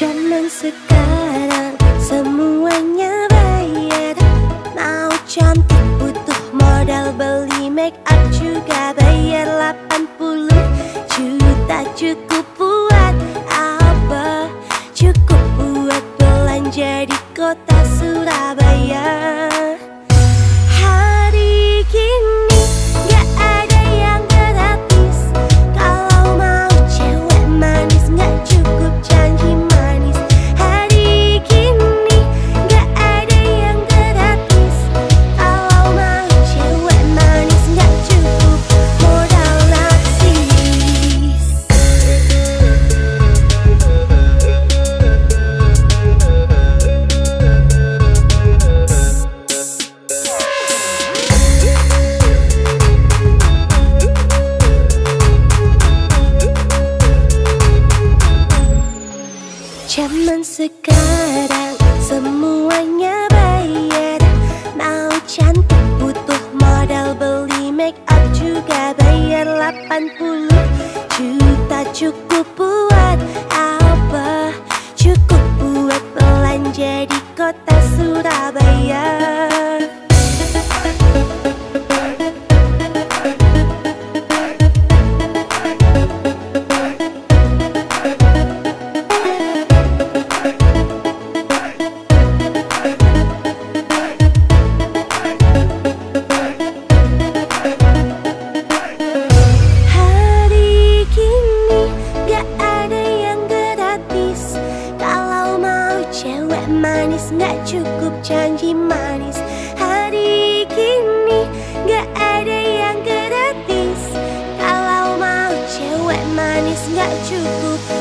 Zaman sekarang semuanya bayar. Mau cantik butuh modal beli make up juga bayar. 80 juta cukup buat Zaman sekarang semuanya bayar. Mau cantik butuh modal beli make up juga bayar 80 juta cukup buat apa? Cukup buat belanja di kota Surabaya Tak cukup janji manis. Hari kini gak ada yang gratis. Kalau mau cewek manis gak cukup.